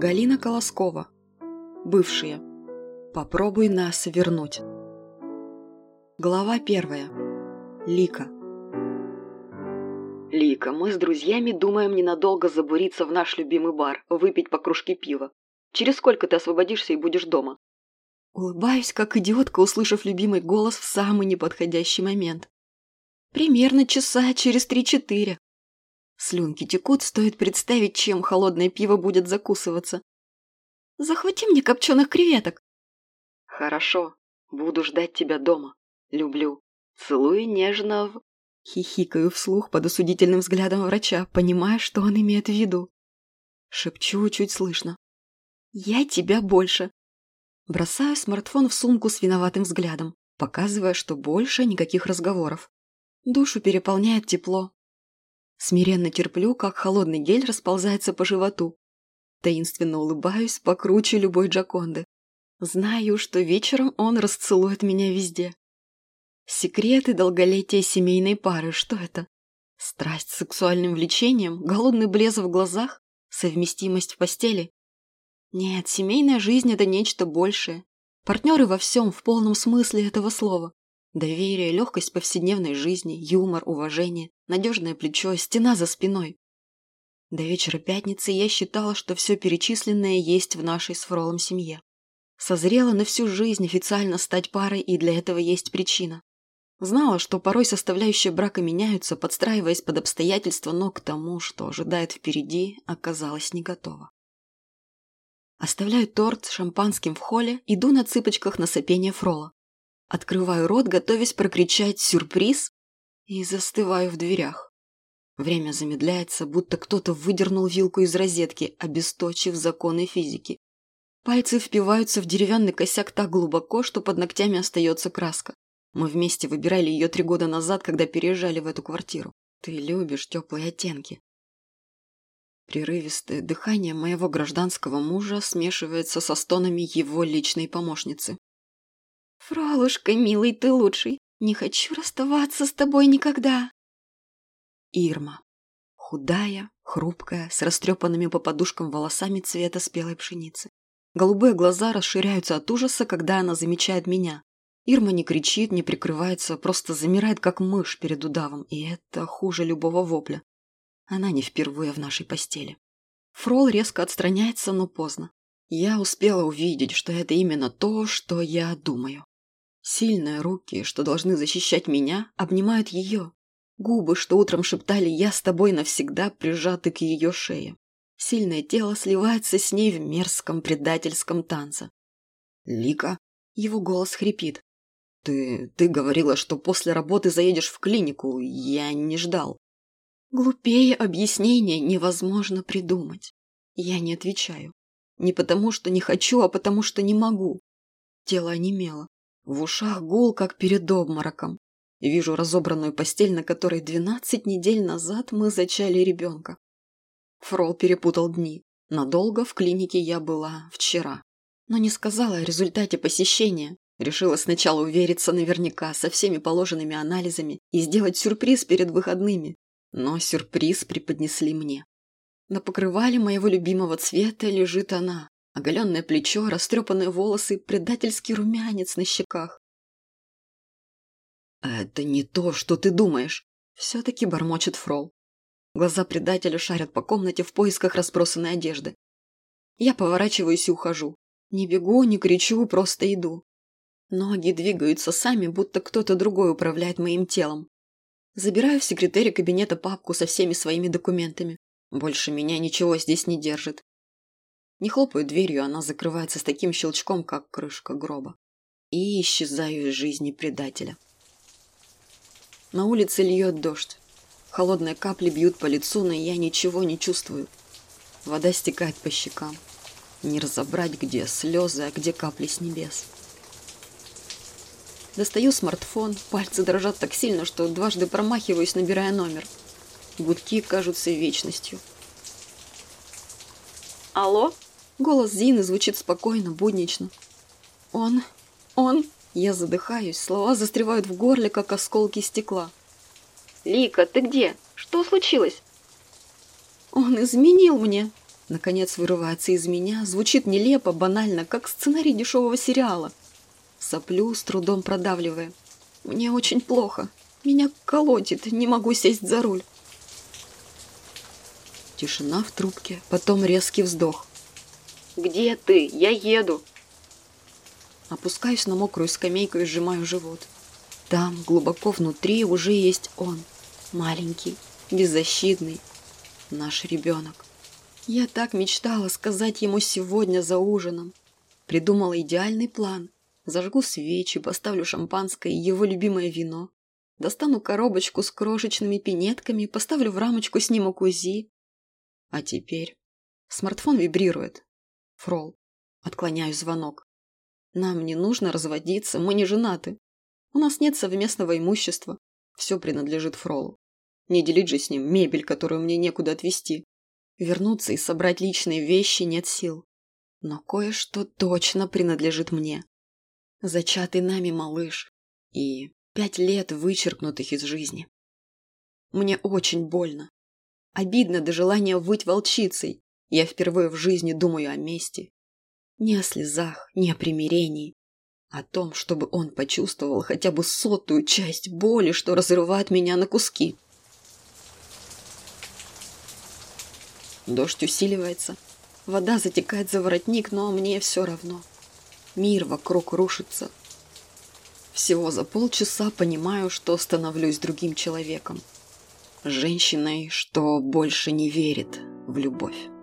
Галина Колоскова. Бывшие. Попробуй нас вернуть. Глава первая. Лика. Лика, мы с друзьями думаем ненадолго забуриться в наш любимый бар, выпить по кружке пива. Через сколько ты освободишься и будешь дома? Улыбаюсь, как идиотка, услышав любимый голос в самый неподходящий момент. Примерно часа через три-четыре. Слюнки текут, стоит представить, чем холодное пиво будет закусываться. Захвати мне копченых креветок. Хорошо, буду ждать тебя дома. Люблю. Целую нежно в... Хихикаю вслух под осудительным взглядом врача, понимая, что он имеет в виду. Шепчу чуть слышно. «Я тебя больше». Бросаю смартфон в сумку с виноватым взглядом, показывая, что больше никаких разговоров. Душу переполняет тепло. Смиренно терплю, как холодный гель расползается по животу. Таинственно улыбаюсь, покруче любой Джаконды. Знаю, что вечером он расцелует меня везде. Секреты долголетия семейной пары, что это? Страсть с сексуальным влечением, голодный блеск в глазах, совместимость в постели? Нет, семейная жизнь – это нечто большее. Партнеры во всем, в полном смысле этого слова. Доверие, легкость повседневной жизни, юмор, уважение, надежное плечо, стена за спиной. До вечера пятницы я считала, что все перечисленное есть в нашей с Фролом семье. Созрела на всю жизнь официально стать парой, и для этого есть причина. Знала, что порой составляющие брака меняются, подстраиваясь под обстоятельства, но к тому, что ожидает впереди, оказалась не готова. Оставляю торт с шампанским в холле, иду на цыпочках на сопение Фрола. Открываю рот, готовясь прокричать «сюрприз» и застываю в дверях. Время замедляется, будто кто-то выдернул вилку из розетки, обесточив законы физики. Пальцы впиваются в деревянный косяк так глубоко, что под ногтями остается краска. Мы вместе выбирали ее три года назад, когда переезжали в эту квартиру. Ты любишь теплые оттенки. Прерывистое дыхание моего гражданского мужа смешивается со стонами его личной помощницы. «Фролушка, милый, ты лучший. Не хочу расставаться с тобой никогда». Ирма. Худая, хрупкая, с растрепанными по подушкам волосами цвета спелой пшеницы. Голубые глаза расширяются от ужаса, когда она замечает меня. Ирма не кричит, не прикрывается, просто замирает, как мышь перед удавом, и это хуже любого вопля. Она не впервые в нашей постели. Фрол резко отстраняется, но поздно. Я успела увидеть, что это именно то, что я думаю. Сильные руки, что должны защищать меня, обнимают ее. Губы, что утром шептали «я с тобой навсегда», прижаты к ее шее. Сильное тело сливается с ней в мерзком предательском танце. «Лика?» Его голос хрипит. «Ты... ты говорила, что после работы заедешь в клинику. Я не ждал». Глупее объяснения невозможно придумать. Я не отвечаю. Не потому, что не хочу, а потому, что не могу. Тело онемело. В ушах гул, как перед обмороком. Вижу разобранную постель, на которой двенадцать недель назад мы зачали ребенка. Фрол перепутал дни. Надолго в клинике я была вчера. Но не сказала о результате посещения. Решила сначала увериться наверняка со всеми положенными анализами и сделать сюрприз перед выходными. Но сюрприз преподнесли мне. На покрывале моего любимого цвета лежит она, Оголенное плечо, растрепанные волосы, предательский румянец на щеках. «Это не то, что ты думаешь!» Все-таки бормочет Фрол. Глаза предателя шарят по комнате в поисках разбросанной одежды. Я поворачиваюсь и ухожу. Не бегу, не кричу, просто иду. Ноги двигаются сами, будто кто-то другой управляет моим телом. Забираю в секретаре кабинета папку со всеми своими документами. Больше меня ничего здесь не держит. Не хлопаю дверью, она закрывается с таким щелчком, как крышка гроба. И исчезаю из жизни предателя. На улице льет дождь. Холодные капли бьют по лицу, но я ничего не чувствую. Вода стекает по щекам. Не разобрать, где слезы, а где капли с небес. Достаю смартфон, пальцы дрожат так сильно, что дважды промахиваюсь, набирая номер. Гудки кажутся вечностью. «Алло?» Голос Зины звучит спокойно, буднично. «Он... он...» Я задыхаюсь, слова застревают в горле, как осколки стекла. «Лика, ты где? Что случилось?» «Он изменил мне!» Наконец вырывается из меня, звучит нелепо, банально, как сценарий дешевого сериала. Соплю, с трудом продавливая. Мне очень плохо. Меня колотит, не могу сесть за руль. Тишина в трубке, потом резкий вздох. «Где ты? Я еду!» Опускаюсь на мокрую скамейку и сжимаю живот. Там, глубоко внутри, уже есть он. Маленький, беззащитный. Наш ребенок. Я так мечтала сказать ему сегодня за ужином. Придумала идеальный план. Зажгу свечи, поставлю шампанское и его любимое вино. Достану коробочку с крошечными пинетками, поставлю в рамочку снимок УЗИ. А теперь... Смартфон вибрирует. Фрол. Отклоняю звонок. Нам не нужно разводиться, мы не женаты. У нас нет совместного имущества. Все принадлежит Фролу. Не делить же с ним мебель, которую мне некуда отвезти. Вернуться и собрать личные вещи нет сил. Но кое-что точно принадлежит мне. Зачатый нами малыш и пять лет вычеркнутых из жизни. Мне очень больно. Обидно до желания выть волчицей. Я впервые в жизни думаю о мести. Не о слезах, не о примирении. О том, чтобы он почувствовал хотя бы сотую часть боли, что разрывает меня на куски. Дождь усиливается. Вода затекает за воротник, но мне все равно. Мир вокруг рушится. Всего за полчаса понимаю, что становлюсь другим человеком. Женщиной, что больше не верит в любовь.